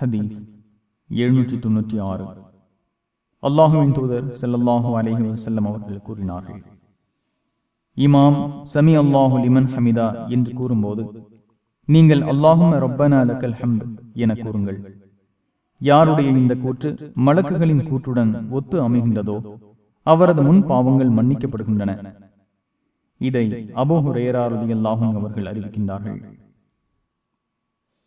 ஹதீஸ் எழுநூற்றி தொன்னூற்றி ஆறு. அல்லாஹுவின் தூதர் ஸல்லல்லாஹு அலஹி வசல்லம் அவர்கள் கூறினார்கள். இமாம் சமி அல்லாஹு லிமன் ஹமிதா என்று கூறும்போது நீங்கள் அல்லாஹும் ரப்பனா ஹம்த் என கூறுங்கள். யாருடைய இந்த கூற்று மலக்குகளின் கூற்றுடன் ஒத்து அமைகின்றதோ அவரது முன் பாவங்கள் மன்னிக்கப்படுகின்றன. இதை அபோஹுரேரா ரலியல்லாஹு அவர்கள் அறிவிக்கின்றார்கள்.